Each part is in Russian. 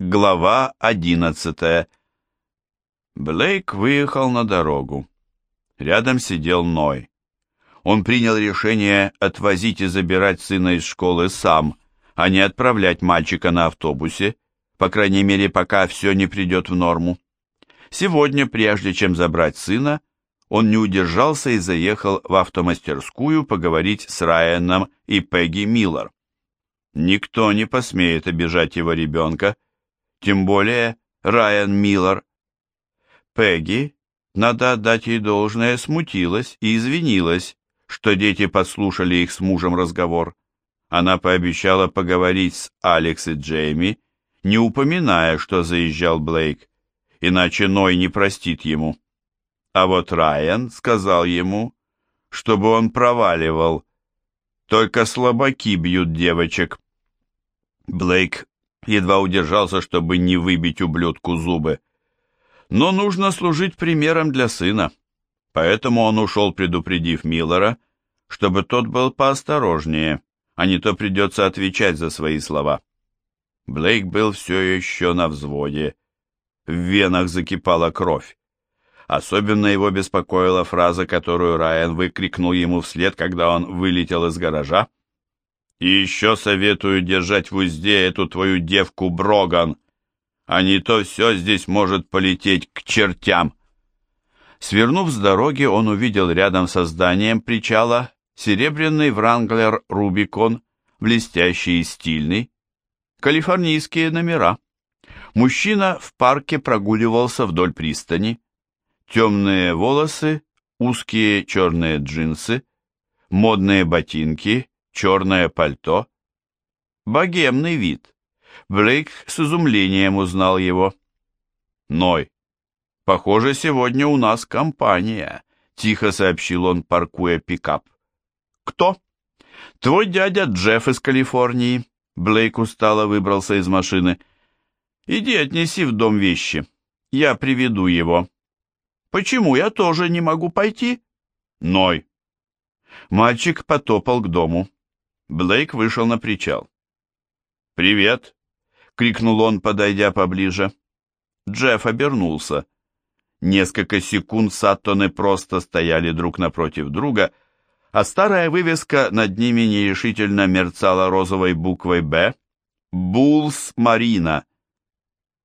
Глава одиннадцатая. Блейк выехал на дорогу. Рядом сидел Ной. Он принял решение отвозить и забирать сына из школы сам, а не отправлять мальчика на автобусе, по крайней мере, пока все не придет в норму. Сегодня, прежде чем забрать сына, он не удержался и заехал в автомастерскую поговорить с Райаном и Пегги Миллер. Никто не посмеет обижать его ребенка, тем более Райан Миллер. Пегги, надо отдать ей должное, смутилась и извинилась, что дети подслушали их с мужем разговор. Она пообещала поговорить с Алекс и Джейми, не упоминая, что заезжал Блейк, иначе Ной не простит ему. А вот Райан сказал ему, чтобы он проваливал. Только слабаки бьют девочек. Блейк едва удержался, чтобы не выбить ублюдку зубы. Но нужно служить примером для сына. Поэтому он ушел, предупредив Миллера, чтобы тот был поосторожнее, а не то придется отвечать за свои слова. Блейк был все еще на взводе. В венах закипала кровь. Особенно его беспокоила фраза, которую Райан выкрикнул ему вслед, когда он вылетел из гаража. «И еще советую держать в узде эту твою девку Броган, а не то все здесь может полететь к чертям». Свернув с дороги, он увидел рядом со зданием причала серебряный Вранглер Рубикон, блестящий и стильный, калифорнийские номера. Мужчина в парке прогуливался вдоль пристани. Темные волосы, узкие черные джинсы, модные ботинки, черное пальто. Богемный вид. Блейк с изумлением узнал его. «Ной, похоже, сегодня у нас компания», — тихо сообщил он, паркуя пикап. «Кто?» «Твой дядя Джефф из Калифорнии». Блейк устало выбрался из машины. «Иди отнеси в дом вещи. Я приведу его». «Почему я тоже не могу пойти?» «Ной». Мальчик потопал к дому. Блейк вышел на причал. «Привет!» — крикнул он, подойдя поближе. Джефф обернулся. Несколько секунд Саттоны просто стояли друг напротив друга — а старая вывеска над ними нерешительно мерцала розовой буквой «Б». «Булс Марина».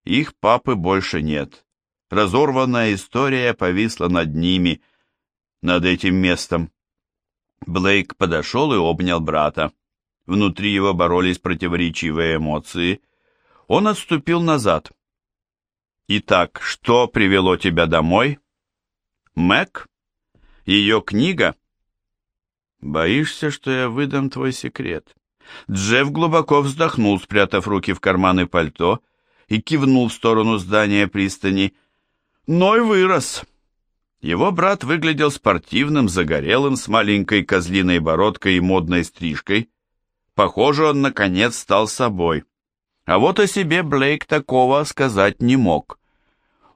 Их папы больше нет. Разорванная история повисла над ними, над этим местом. Блейк подошел и обнял брата. Внутри его боролись противоречивые эмоции. Он отступил назад. «Итак, что привело тебя домой?» «Мэг? Ее книга?» «Боишься, что я выдам твой секрет?» Джефф глубоко вздохнул, спрятав руки в карманы пальто, и кивнул в сторону здания пристани. Ной вырос. Его брат выглядел спортивным, загорелым, с маленькой козлиной бородкой и модной стрижкой. Похоже, он, наконец, стал собой. А вот о себе Блейк такого сказать не мог.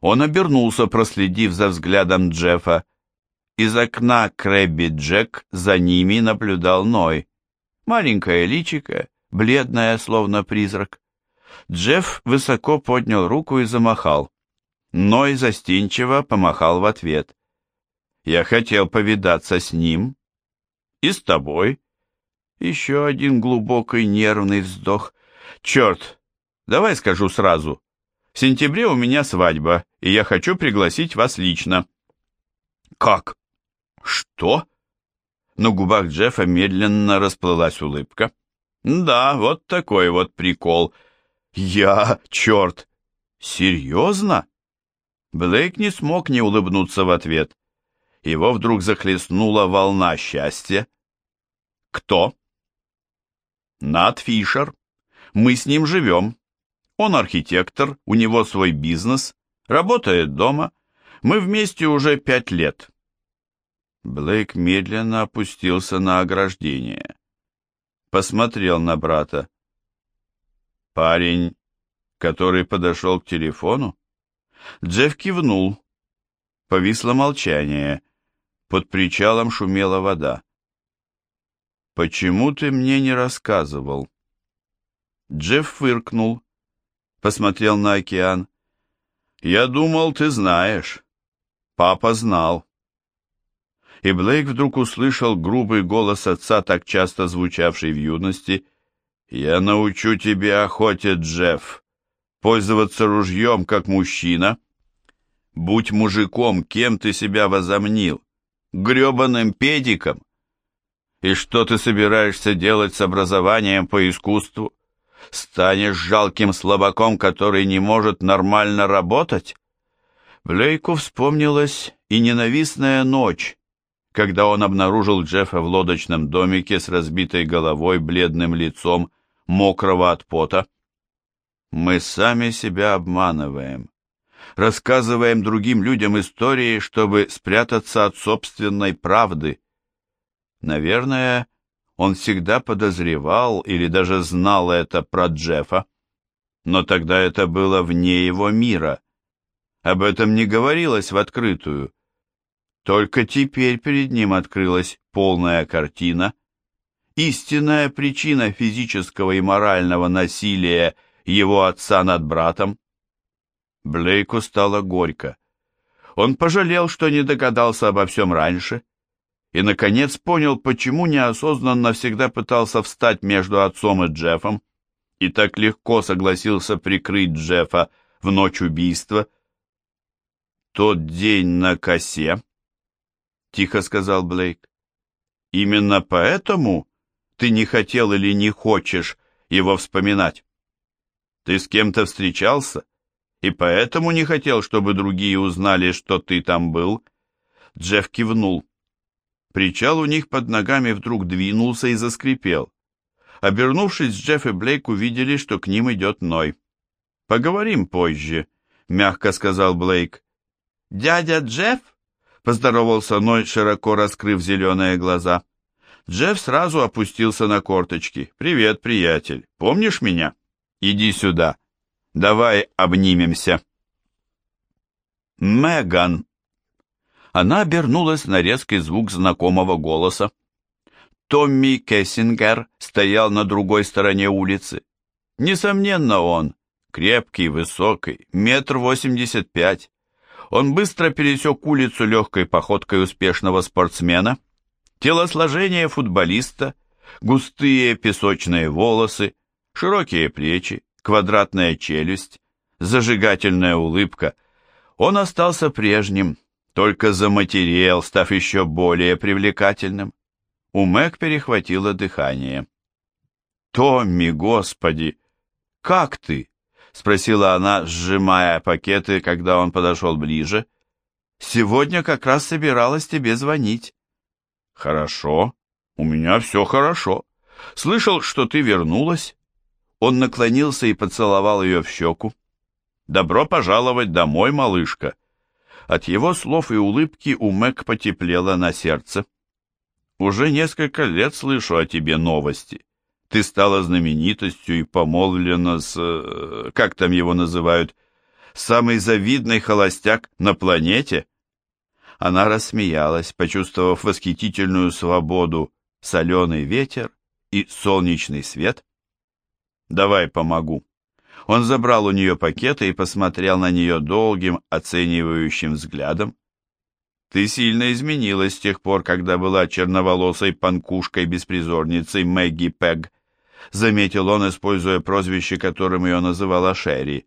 Он обернулся, проследив за взглядом Джеффа. Из окна Крэбби Джек за ними наблюдал Ной. Маленькое личико, бледное, словно призрак. Джефф высоко поднял руку и замахал. Ной застенчиво помахал в ответ. «Я хотел повидаться с ним. И с тобой». Еще один глубокий нервный вздох. «Черт, давай скажу сразу. В сентябре у меня свадьба, и я хочу пригласить вас лично». «Как?» «Что?» На губах Джеффа медленно расплылась улыбка. «Да, вот такой вот прикол. Я, черт! Серьезно?» Блейк не смог не улыбнуться в ответ. Его вдруг захлестнула волна счастья. «Кто?» «Нат Фишер. Мы с ним живем. Он архитектор, у него свой бизнес, работает дома. Мы вместе уже пять лет. Блейк медленно опустился на ограждение. Посмотрел на брата. «Парень, который подошел к телефону?» Джефф кивнул. Повисло молчание. Под причалом шумела вода. «Почему ты мне не рассказывал?» Джефф фыркнул. посмотрел на океан. «Я думал, ты знаешь. Папа знал». И Блейк вдруг услышал грубый голос отца, так часто звучавший в юности. «Я научу тебя охоте, Джефф, пользоваться ружьем, как мужчина. Будь мужиком, кем ты себя возомнил? Гребаным педиком? И что ты собираешься делать с образованием по искусству? Станешь жалким слабаком, который не может нормально работать? Блейку вспомнилась и ненавистная ночь, когда он обнаружил Джеффа в лодочном домике с разбитой головой, бледным лицом, мокрого от пота. Мы сами себя обманываем. Рассказываем другим людям истории, чтобы спрятаться от собственной правды. Наверное, он всегда подозревал или даже знал это про Джеффа, но тогда это было вне его мира. Об этом не говорилось в открытую. Только теперь перед ним открылась полная картина. Истинная причина физического и морального насилия его отца над братом. Блейку стало горько. Он пожалел, что не догадался обо всем раньше, и, наконец, понял, почему неосознанно всегда пытался встать между отцом и Джеффом, и так легко согласился прикрыть Джеффа в ночь убийства. «Тот день на косе», — тихо сказал Блейк, — «именно поэтому ты не хотел или не хочешь его вспоминать?» Ты с кем-то встречался, и поэтому не хотел, чтобы другие узнали, что ты там был?» Джефф кивнул. Причал у них под ногами вдруг двинулся и заскрипел. Обернувшись, Джефф и Блейк увидели, что к ним идет Ной. «Поговорим позже», — мягко сказал Блейк. «Дядя Джефф?» — поздоровался Ной, широко раскрыв зеленые глаза. Джефф сразу опустился на корточки. «Привет, приятель. Помнишь меня?» Иди сюда. Давай обнимемся. Меган. Она обернулась на резкий звук знакомого голоса. Томми Кессингер стоял на другой стороне улицы. Несомненно, он, крепкий, высокий, метр восемьдесят пять. Он быстро пересек улицу легкой походкой успешного спортсмена. Телосложение футболиста, густые песочные волосы, широкие плечи, квадратная челюсть, зажигательная улыбка. Он остался прежним, только заматерел, став еще более привлекательным. У Мэг перехватило дыхание. «Томми, господи! Как ты?» — спросила она, сжимая пакеты, когда он подошел ближе. «Сегодня как раз собиралась тебе звонить». «Хорошо, у меня все хорошо. Слышал, что ты вернулась. Он наклонился и поцеловал ее в щеку. «Добро пожаловать домой, малышка!» От его слов и улыбки у Мэг потеплело на сердце. «Уже несколько лет слышу о тебе новости. Ты стала знаменитостью и помолвлена с... Э, как там его называют? Самый завидный холостяк на планете?» Она рассмеялась, почувствовав восхитительную свободу, соленый ветер и солнечный свет. Давай помогу». Он забрал у нее пакеты и посмотрел на нее долгим, оценивающим взглядом. «Ты сильно изменилась с тех пор, когда была черноволосой панкушкой-беспризорницей Мэгги Пэг», заметил он, используя прозвище, которым ее называла Шерри.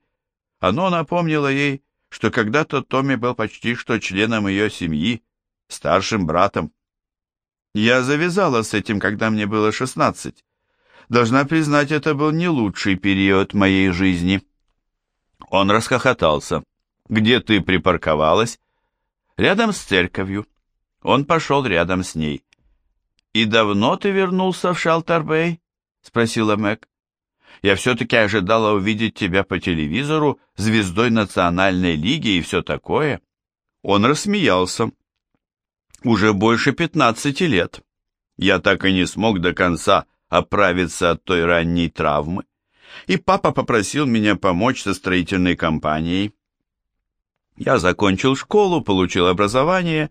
Оно напомнило ей, что когда-то Томми был почти что членом ее семьи, старшим братом. «Я завязала с этим, когда мне было шестнадцать. Должна признать, это был не лучший период моей жизни. Он расхохотался. «Где ты припарковалась?» «Рядом с церковью». Он пошел рядом с ней. «И давно ты вернулся в Шелтербей?» — спросила Мэг. «Я все-таки ожидала увидеть тебя по телевизору, звездой национальной лиги и все такое». Он рассмеялся. «Уже больше пятнадцати лет. Я так и не смог до конца оправиться от той ранней травмы, и папа попросил меня помочь со строительной компанией. Я закончил школу, получил образование,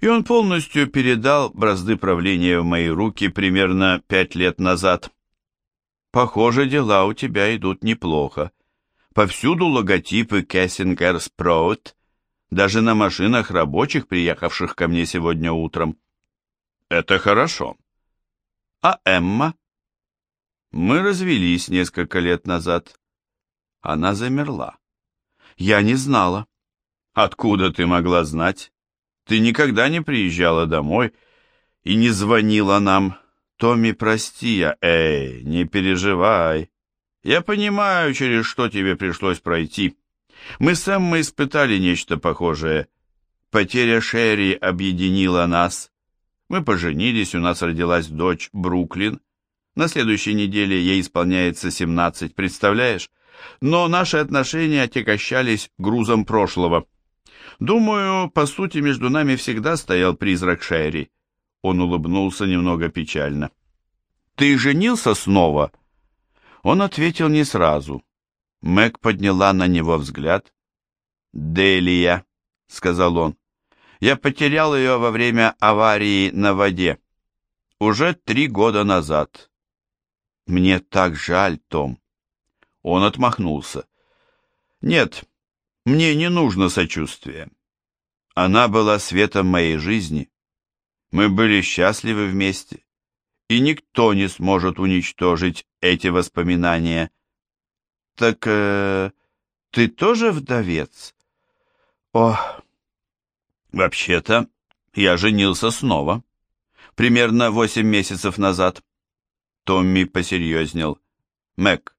и он полностью передал бразды правления в мои руки примерно пять лет назад. «Похоже, дела у тебя идут неплохо», Повсюду логотипы Кессингер Спроут, даже на машинах рабочих, приехавших ко мне сегодня утром. Это хорошо. А Эмма? Мы развелись несколько лет назад. Она замерла. Я не знала. Откуда ты могла знать? Ты никогда не приезжала домой и не звонила нам. Томми, прости я, эй, не переживай. Я понимаю, через что тебе пришлось пройти. Мы с Эммой испытали нечто похожее. Потеря Шерри объединила нас. Мы поженились, у нас родилась дочь Бруклин. На следующей неделе ей исполняется 17, представляешь? Но наши отношения отягощались грузом прошлого. Думаю, по сути, между нами всегда стоял призрак Шерри. Он улыбнулся немного печально. «Ты женился снова?» Он ответил не сразу. Мэг подняла на него взгляд. «Делия», — сказал он. «Я потерял ее во время аварии на воде. Уже три года назад». «Мне так жаль, Том». Он отмахнулся. «Нет, мне не нужно сочувствия. Она была светом моей жизни. Мы были счастливы вместе, и никто не сможет уничтожить эти воспоминания. Так э, ты тоже вдовец? О, вообще-то я женился снова, примерно восемь месяцев назад. Томми посерьезнел. Мэг,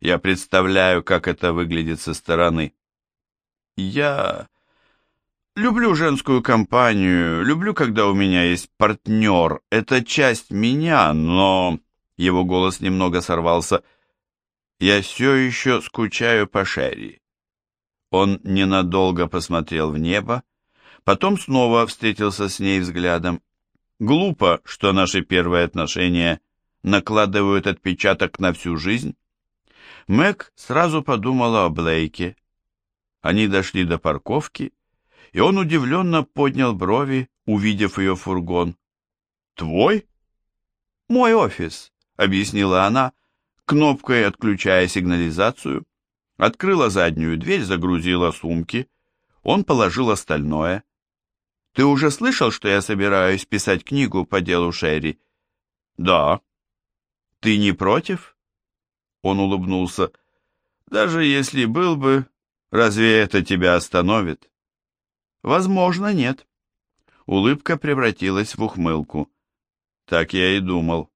я представляю, как это выглядит со стороны. Я люблю женскую компанию, люблю, когда у меня есть партнер. Это часть меня, но... Его голос немного сорвался. Я все еще скучаю по Шерри. Он ненадолго посмотрел в небо, потом снова встретился с ней взглядом. Глупо, что наши первые отношения накладывают отпечаток на всю жизнь. Мэг сразу подумала о Блейке, они дошли до парковки, и он удивленно поднял брови, увидев ее фургон. «Твой?» «Мой офис», — объяснила она, кнопкой отключая сигнализацию. Открыла заднюю дверь, загрузила сумки. Он положил остальное. «Ты уже слышал, что я собираюсь писать книгу по делу Шерри?» «Да». «Ты не против?» Он улыбнулся. «Даже если был бы, Разве это тебя остановит? Возможно, нет. Улыбка превратилась в ухмылку. Так я и думал.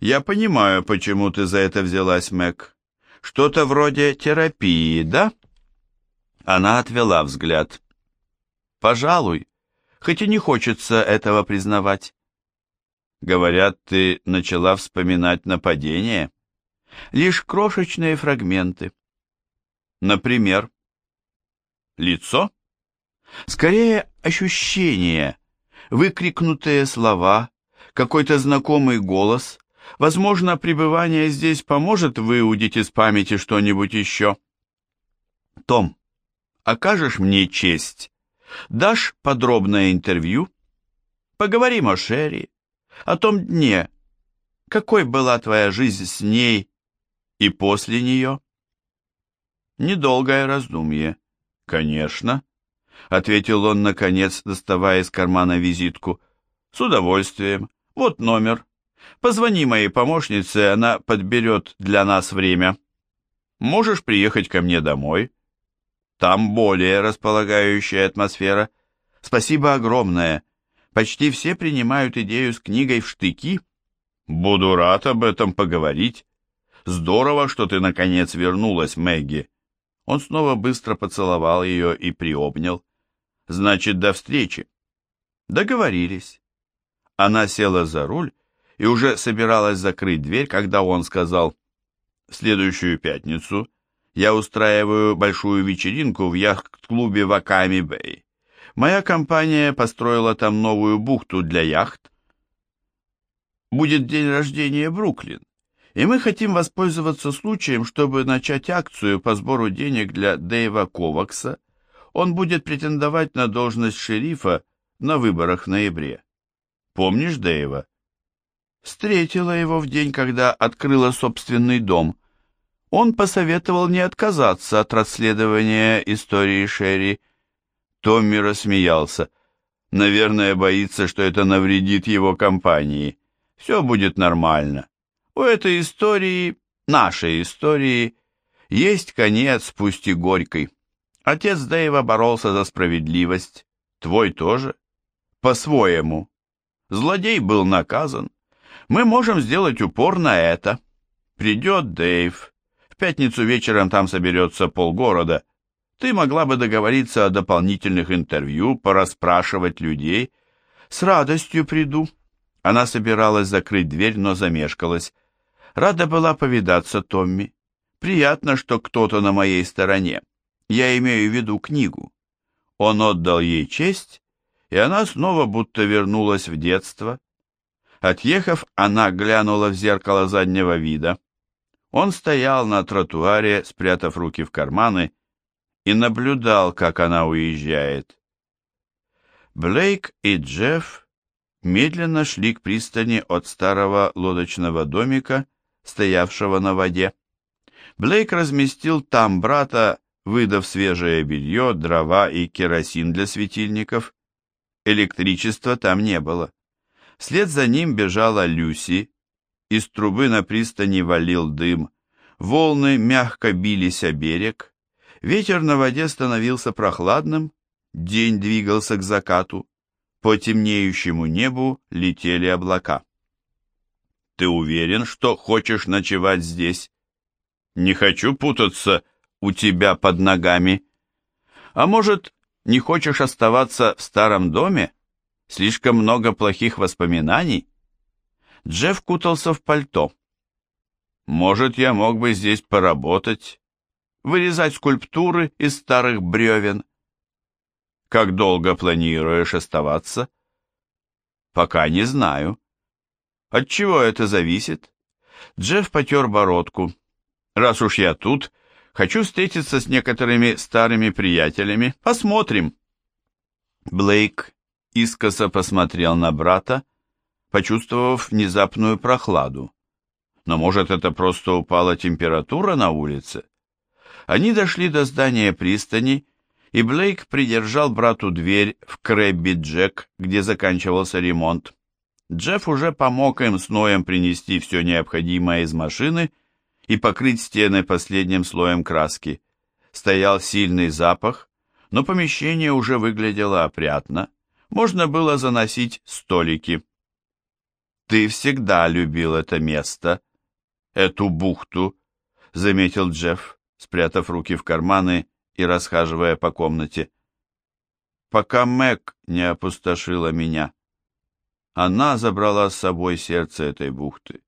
Я понимаю, почему ты за это взялась, Мэг. Что-то вроде терапии, да? Она отвела взгляд. Пожалуй, хоть и не хочется этого признавать. Говорят, ты начала вспоминать нападение. Лишь крошечные фрагменты. Например, лицо? Скорее ощущение, выкрикнутые слова, какой-то знакомый голос. Возможно, пребывание здесь поможет выудить из памяти что-нибудь еще. Том, окажешь мне честь? Дашь подробное интервью? Поговорим о Шерри, о том дне. Какой была твоя жизнь с ней и после нее? Недолгое раздумье. «Конечно», — ответил он, наконец, доставая из кармана визитку. «С удовольствием. Вот номер. Позвони моей помощнице, она подберет для нас время. Можешь приехать ко мне домой. Там более располагающая атмосфера. Спасибо огромное. Почти все принимают идею с книгой в штыки. Буду рад об этом поговорить. Здорово, что ты наконец вернулась, Мэгги. Он снова быстро поцеловал ее и приобнял. «Значит, до встречи». Договорились. Она села за руль и уже собиралась закрыть дверь, когда он сказал, «В следующую пятницу я устраиваю большую вечеринку в яхт-клубе Ваками-Бэй. Моя компания построила там новую бухту для яхт. Будет день рождения Бруклин и мы хотим воспользоваться случаем, чтобы начать акцию по сбору денег для Дэйва Ковакса. Он будет претендовать на должность шерифа на выборах в ноябре. Помнишь Дэйва? Встретила его в день, когда открыла собственный дом. Он посоветовал не отказаться от расследования истории Шерри. Томми рассмеялся. Наверное, боится, что это навредит его компании. Все будет нормально. У этой истории, нашей истории, есть конец, пусть и горький. Отец Дэйва боролся за справедливость. Твой тоже. По-своему. Злодей был наказан. Мы можем сделать упор на это. Придет Дэйв. Пятницу вечером там соберется полгорода. Ты могла бы договориться о дополнительных интервью, порасспрашивать людей. С радостью приду. Она собиралась закрыть дверь, но замешкалась. Рада была повидаться Томми. Приятно, что кто-то на моей стороне. Я имею в виду книгу. Он отдал ей честь, и она снова будто вернулась в детство. Отъехав, она глянула в зеркало заднего вида. Он стоял на тротуаре, спрятав руки в карманы, и наблюдал, как она уезжает. Блейк и Джефф медленно шли к пристани от старого лодочного домика, стоявшего на воде. Блейк разместил там брата, выдав свежее белье, дрова и керосин для светильников. Электричества там не было. Вслед за ним бежала Люси. Из трубы на пристани валил дым. Волны мягко бились о берег. Ветер на воде становился прохладным. День двигался к закату. По темнеющему небу летели облака. «Ты уверен, что хочешь ночевать здесь?» «Не хочу путаться у тебя под ногами. А может, не хочешь оставаться в старом доме? Слишком много плохих воспоминаний?» Джефф кутался в пальто. «Может, я мог бы здесь поработать, вырезать скульптуры из старых бревен?» Как долго планируешь оставаться? Пока не знаю. От чего это зависит? Джефф потер бородку. Раз уж я тут, хочу встретиться с некоторыми старыми приятелями. Посмотрим. Блейк искоса посмотрел на брата, почувствовав внезапную прохладу. Но может это просто упала температура на улице? Они дошли до здания пристани и Блейк придержал брату дверь в Крэбби Джек, где заканчивался ремонт. Джефф уже помог им с Ноем принести все необходимое из машины и покрыть стены последним слоем краски. Стоял сильный запах, но помещение уже выглядело опрятно. Можно было заносить столики. «Ты всегда любил это место, эту бухту», — заметил Джефф, спрятав руки в карманы и расхаживая по комнате. Пока Мэг не опустошила меня. Она забрала с собой сердце этой бухты.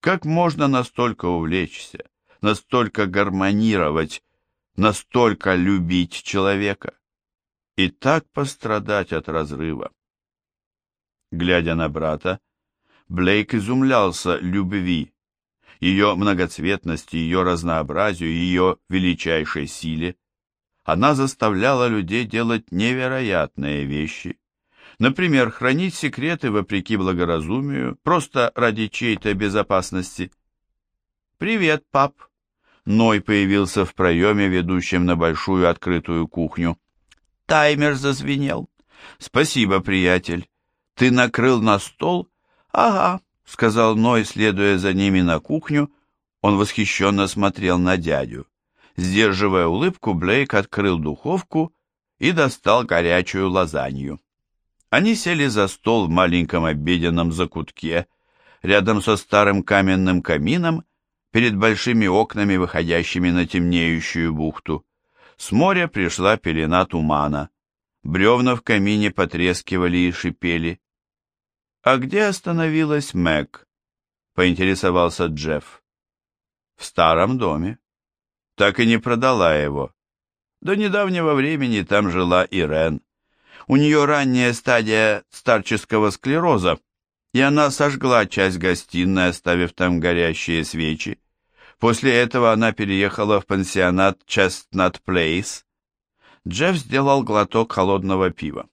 Как можно настолько увлечься, настолько гармонировать, настолько любить человека и так пострадать от разрыва? Глядя на брата, Блейк изумлялся любви, ее многоцветности, ее разнообразию, ее величайшей силе. Она заставляла людей делать невероятные вещи. Например, хранить секреты вопреки благоразумию, просто ради чьей-то безопасности. «Привет, пап!» Ной появился в проеме, ведущем на большую открытую кухню. Таймер зазвенел. «Спасибо, приятель. Ты накрыл на стол?» «Ага», — сказал Ной, следуя за ними на кухню. Он восхищенно смотрел на дядю. Сдерживая улыбку, Блейк открыл духовку и достал горячую лазанью. Они сели за стол в маленьком обеденном закутке, рядом со старым каменным камином, перед большими окнами, выходящими на темнеющую бухту. С моря пришла пелена тумана. Бревна в камине потрескивали и шипели. «А где остановилась Мэг?» — поинтересовался Джефф. «В старом доме так и не продала его. До недавнего времени там жила Ирен. У нее ранняя стадия старческого склероза, и она сожгла часть гостиной, оставив там горящие свечи. После этого она переехала в пансионат Chestnut Place. Джефф сделал глоток холодного пива.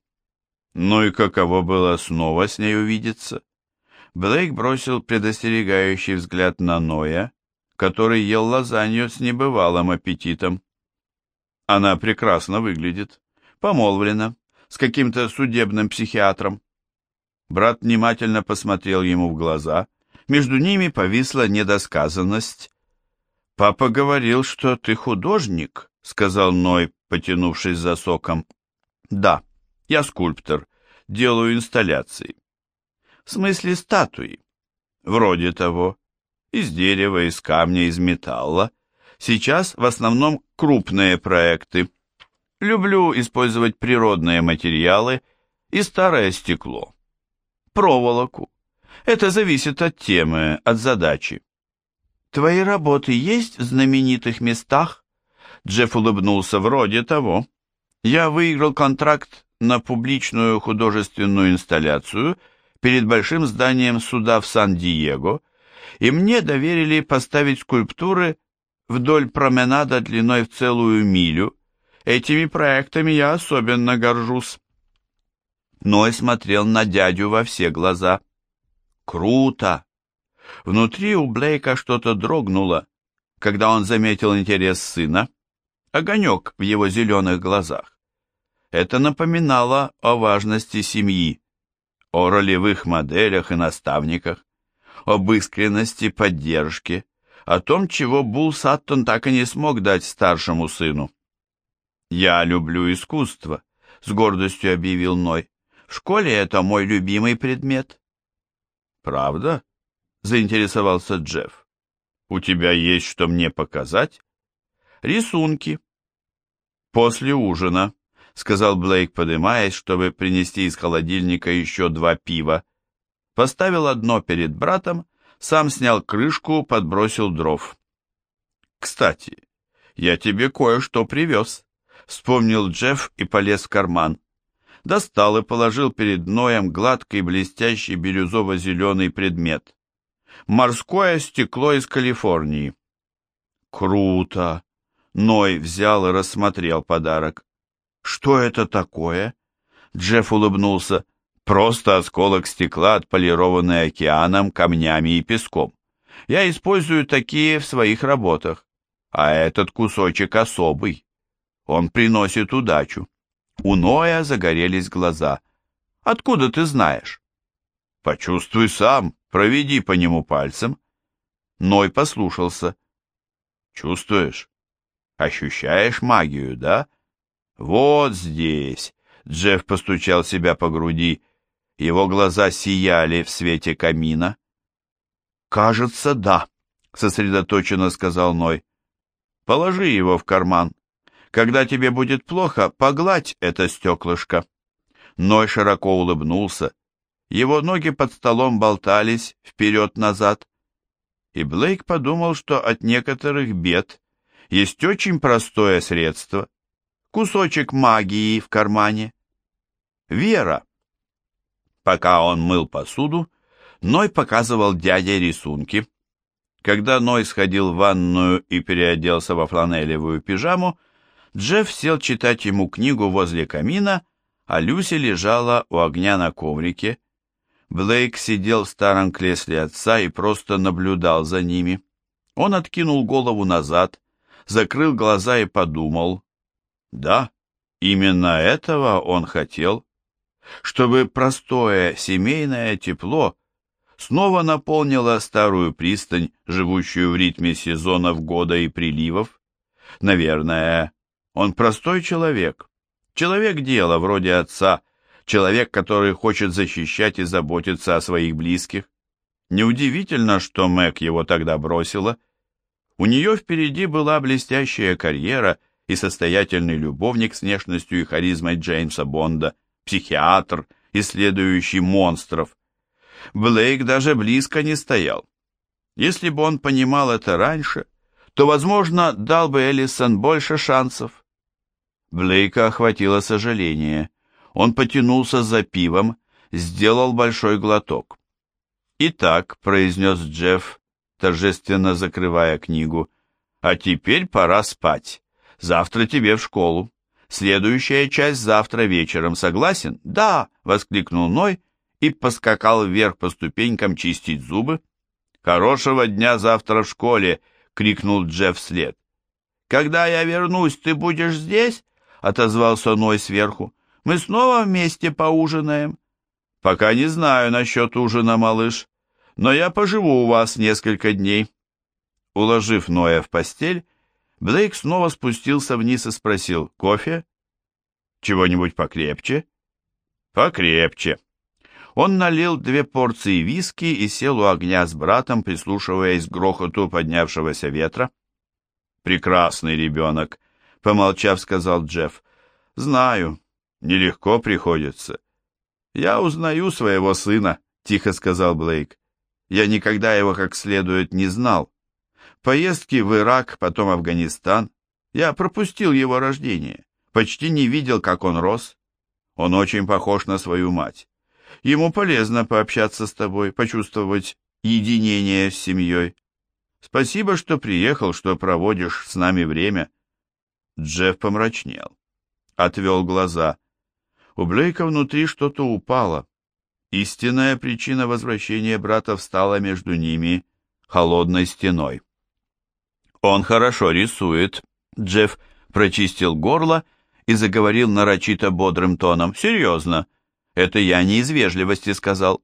Ну и каково было снова с ней увидеться? Блейк бросил предостерегающий взгляд на Ноя, который ел лазанью с небывалым аппетитом. Она прекрасно выглядит, помолвлена, с каким-то судебным психиатром. Брат внимательно посмотрел ему в глаза, между ними повисла недосказанность. «Папа говорил, что ты художник», — сказал Ной, потянувшись за соком. «Да, я скульптор, делаю инсталляции». «В смысле статуи?» «Вроде того. Из дерева, из камня, из металла. Сейчас в основном крупные проекты. Люблю использовать природные материалы и старое стекло. Проволоку. Это зависит от темы, от задачи. Твои работы есть в знаменитых местах? Джефф улыбнулся вроде того. Я выиграл контракт на публичную художественную инсталляцию перед большим зданием суда в Сан-Диего, и мне доверили поставить скульптуры вдоль променада длиной в целую милю. Этими проектами я особенно горжусь. Ной смотрел на дядю во все глаза. Круто! Внутри у Блейка что-то дрогнуло, когда он заметил интерес сына, огонек в его зеленых глазах. Это напоминало о важности семьи, о ролевых моделях и наставниках, об искренности, поддержке, о том, чего Бул Саттон так и не смог дать старшему сыну. «Я люблю искусство», — с гордостью объявил Ной. «В школе это мой любимый предмет». «Правда?» — заинтересовался Джефф. «У тебя есть что мне показать?» «Рисунки». «После ужина», — сказал Блейк, подымаясь, чтобы принести из холодильника еще два пива. Поставил одно перед братом, сам снял крышку, подбросил дров. «Кстати, я тебе кое-что привез», — вспомнил Джефф и полез в карман достал и положил перед Ноем гладкий блестящий бирюзово-зеленый предмет. Морское стекло из Калифорнии. Круто! Ной взял и рассмотрел подарок. Что это такое? Джефф улыбнулся. Просто осколок стекла, отполированный океаном, камнями и песком. Я использую такие в своих работах. А этот кусочек особый. Он приносит удачу. У Ноя загорелись глаза. «Откуда ты знаешь?» «Почувствуй сам, проведи по нему пальцем». Ной послушался. «Чувствуешь? Ощущаешь магию, да?» «Вот здесь!» Джефф постучал себя по груди. Его глаза сияли в свете камина. «Кажется, да», — сосредоточенно сказал Ной. «Положи его в карман». Когда тебе будет плохо, погладь это стеклышко». Ной широко улыбнулся. Его ноги под столом болтались вперед-назад. И Блейк подумал, что от некоторых бед есть очень простое средство. Кусочек магии в кармане. Вера. Пока он мыл посуду, Ной показывал дяде рисунки. Когда Ной сходил в ванную и переоделся во фланелевую пижаму, Джефф сел читать ему книгу возле камина, а Люси лежала у огня на коврике. Блейк сидел в старом кресле отца и просто наблюдал за ними. Он откинул голову назад, закрыл глаза и подумал. Да, именно этого он хотел. Чтобы простое семейное тепло снова наполнило старую пристань, живущую в ритме сезонов года и приливов. Наверное, он простой человек, человек дела, вроде отца, человек, который хочет защищать и заботиться о своих близких. Неудивительно, что Мэг его тогда бросила. У нее впереди была блестящая карьера и состоятельный любовник с внешностью и харизмой Джеймса Бонда, психиатр, исследующий монстров. Блейк даже близко не стоял. Если бы он понимал это раньше, то, возможно, дал бы Эллисон больше шансов. Блейка охватило сожаление. Он потянулся за пивом, сделал большой глоток. «Итак», — произнес Джефф, торжественно закрывая книгу, «а теперь пора спать. Завтра тебе в школу. Следующая часть завтра вечером. Согласен?» «Да!» — воскликнул Ной и поскакал вверх по ступенькам чистить зубы. «Хорошего дня завтра в школе!» — крикнул Джефф вслед. «Когда я вернусь, ты будешь здесь?» — отозвался Ной сверху. «Мы снова вместе поужинаем?» «Пока не знаю насчет ужина, малыш, но я поживу у вас несколько дней». Уложив Ноя в постель, Блейк снова спустился вниз и спросил «Кофе? Чего-нибудь покрепче?» «Покрепче». Он налил две порции виски и сел у огня с братом, прислушиваясь к грохоту поднявшегося ветра. «Прекрасный ребенок», — помолчав, сказал Джефф. «Знаю, нелегко приходится». «Я узнаю своего сына», — тихо сказал Блейк. «Я никогда его как следует не знал. Поездки в Ирак, потом Афганистан. Я пропустил его рождение, почти не видел, как он рос. Он очень похож на свою мать. Ему полезно пообщаться с тобой, почувствовать единение с семьей. Спасибо, что приехал, что проводишь с нами время. Джефф помрачнел, отвел глаза. У Блейка внутри что-то упало. Истинная причина возвращения брата встала между ними холодной стеной. Он хорошо рисует. Джефф прочистил горло и заговорил нарочито бодрым тоном. Серьезно. Это я не из вежливости сказал.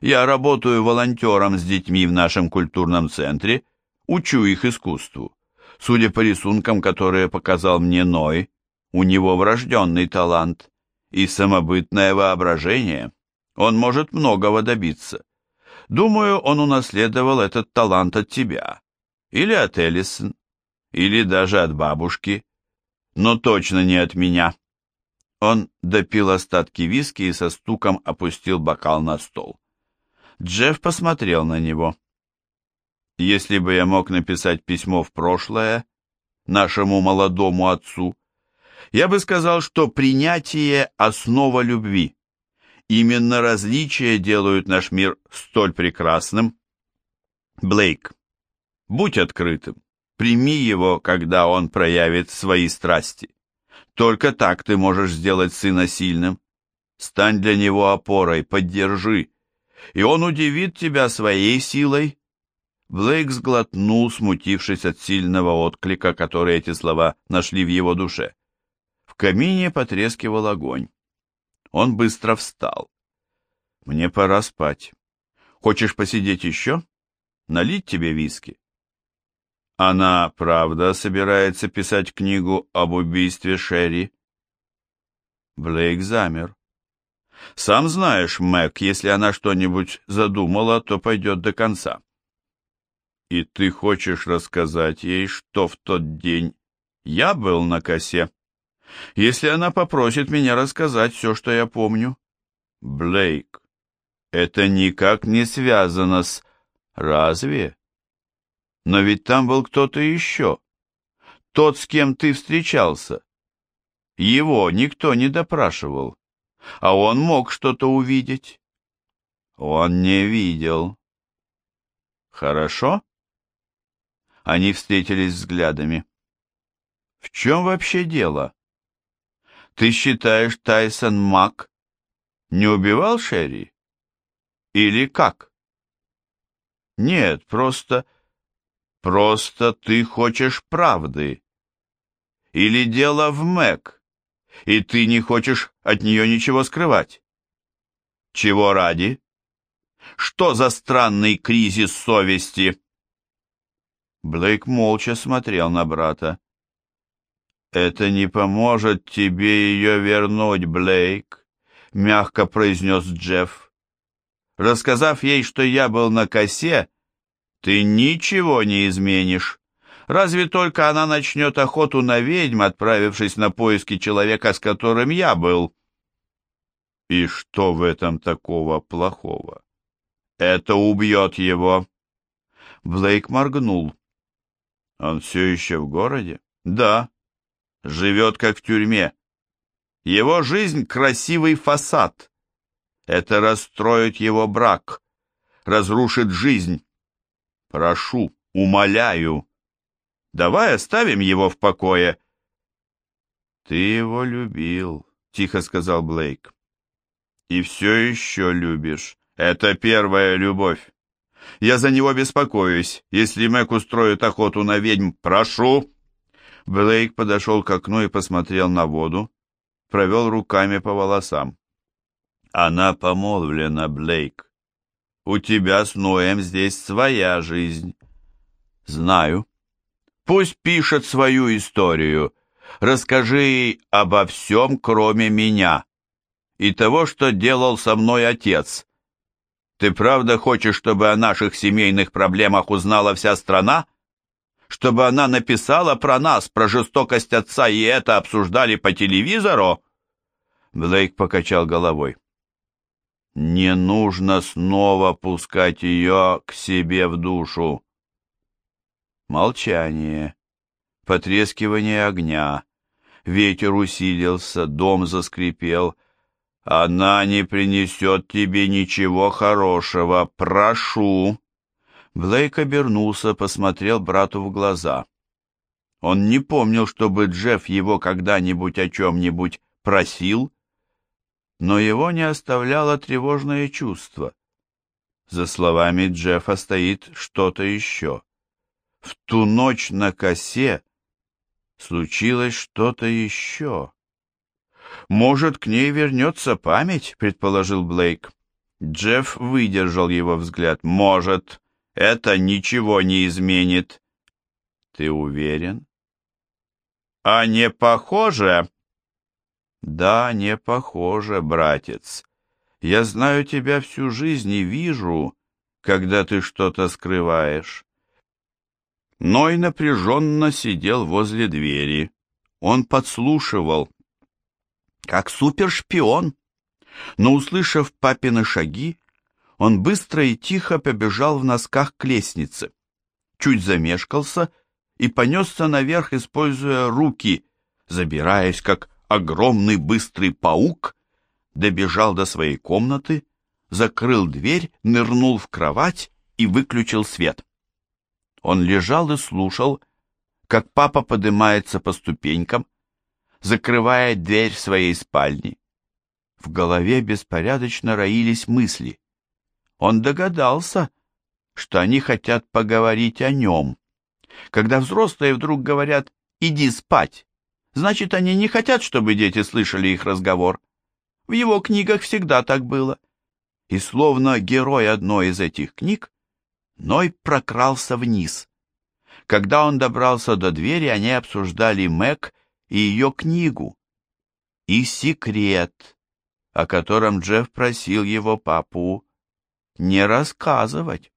Я работаю волонтером с детьми в нашем культурном центре, учу их искусству. Судя по рисункам, которые показал мне Ной, у него врожденный талант и самобытное воображение. Он может многого добиться. Думаю, он унаследовал этот талант от тебя. Или от Эллисон. Или даже от бабушки. Но точно не от меня. Он допил остатки виски и со стуком опустил бокал на стол. Джефф посмотрел на него. «Если бы я мог написать письмо в прошлое нашему молодому отцу, я бы сказал, что принятие – основа любви. Именно различия делают наш мир столь прекрасным. Блейк, будь открытым, прими его, когда он проявит свои страсти. Только так ты можешь сделать сына сильным. Стань для него опорой, поддержи, и он удивит тебя своей силой. Блейк сглотнул, смутившись от сильного отклика, который эти слова нашли в его душе. В камине потрескивал огонь. Он быстро встал. «Мне пора спать. Хочешь посидеть еще? Налить тебе виски?» Она, правда, собирается писать книгу об убийстве Шерри? Блейк замер. Сам знаешь, Мэг, если она что-нибудь задумала, то пойдет до конца. И ты хочешь рассказать ей, что в тот день я был на косе? Если она попросит меня рассказать все, что я помню. Блейк, это никак не связано с... Разве? Но ведь там был кто-то еще. Тот, с кем ты встречался. Его никто не допрашивал. А он мог что-то увидеть. Он не видел. Хорошо? Они встретились взглядами. В чем вообще дело? Ты считаешь, Тайсон Мак не убивал Шерри? Или как? Нет, просто... Просто ты хочешь правды. Или дело в Мэг, и ты не хочешь от нее ничего скрывать. Чего ради? Что за странный кризис совести? Блейк молча смотрел на брата. «Это не поможет тебе ее вернуть, Блейк», — мягко произнес Джефф. Рассказав ей, что я был на косе, ты ничего не изменишь. Разве только она начнет охоту на ведьм, отправившись на поиски человека, с которым я был. И что в этом такого плохого? Это убьет его. Блейк моргнул. Он все еще в городе? Да. Живет как в тюрьме. Его жизнь — красивый фасад. Это расстроит его брак, разрушит жизнь. Прошу, умоляю. Давай оставим его в покое. Ты его любил, тихо сказал Блейк. И все еще любишь. Это первая любовь. Я за него беспокоюсь. Если Мэг устроит охоту на ведьм, прошу!» Блейк подошел к окну и посмотрел на воду, провел руками по волосам. «Она помолвлена, Блейк. У тебя с Ноем здесь своя жизнь». «Знаю. Пусть пишет свою историю. Расскажи обо всем, кроме меня и того, что делал со мной отец. Ты правда хочешь, чтобы о наших семейных проблемах узнала вся страна? Чтобы она написала про нас, про жестокость отца, и это обсуждали по телевизору?» Блейк покачал головой. «Не нужно снова пускать ее к себе в душу». Молчание, потрескивание огня. Ветер усилился, дом заскрипел — «Она не принесет тебе ничего хорошего, прошу!» Блейк обернулся, посмотрел брату в глаза. Он не помнил, чтобы Джефф его когда-нибудь о чем-нибудь просил, но его не оставляло тревожное чувство. За словами Джеффа стоит что-то еще. В ту ночь на косе случилось что-то еще. «Может, к ней вернется память», — предположил Блейк. Джефф выдержал его взгляд. «Может, это ничего не изменит». «Ты уверен?» «А не похоже?» «Да, не похоже, братец. Я знаю тебя всю жизнь и вижу, когда ты что-то скрываешь». Ной напряженно сидел возле двери. Он подслушивал, как супершпион. Но, услышав папины шаги, он быстро и тихо побежал в носках к лестнице. Чуть замешкался и понесся наверх, используя руки, забираясь, как огромный быстрый паук, добежал до своей комнаты, закрыл дверь, нырнул в кровать и выключил свет. Он лежал и слушал, как папа поднимается по ступенькам, закрывая дверь своей спальни. В голове беспорядочно роились мысли. Он догадался, что они хотят поговорить о нем. Когда взрослые вдруг говорят «иди спать», значит, они не хотят, чтобы дети слышали их разговор. В его книгах всегда так было. И словно герой одной из этих книг, Ной прокрался вниз. Когда он добрался до двери, они обсуждали Мэг и ее книгу, и секрет, о котором Джефф просил его папу не рассказывать.